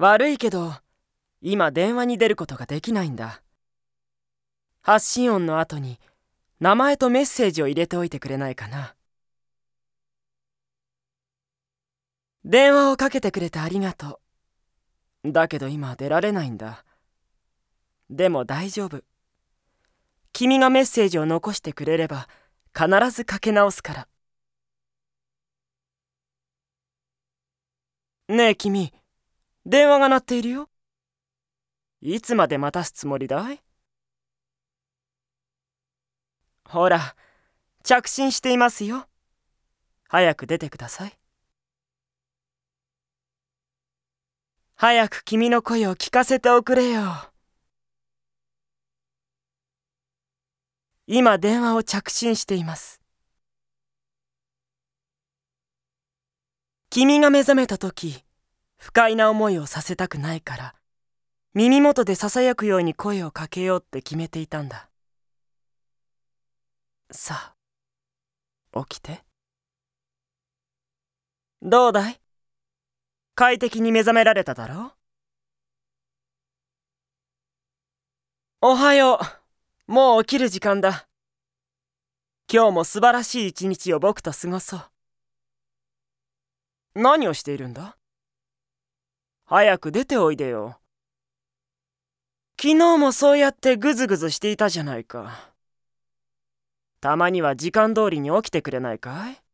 悪いけど今電話に出ることができないんだ。発信音の後に名前とメッセージを入れておいてくれないかな。電話をかけてくれてありがとう。だけど今出られないんだ。でも大丈夫。君がメッセージを残してくれれば必ずかけ直すから。ねえ君。電話が鳴っているよ。いつまで待たすつもりだい？ほら着信していますよ。早く出てください。早く君の声を聞かせておくれよ。今電話を着信しています。君が目覚めた時不快な思いをさせたくないから耳元でささやくように声をかけようって決めていたんだ。さあ起きて。どうだい？快適に目覚められただろう？おはよう。もう起きる時間だ。今日も素晴らしい一日を僕と過ごそう。何をしているんだ？早く出ておいでよ昨日もそうやってグズグズしていたじゃないか。たまには時間通りに起きてくれないかい？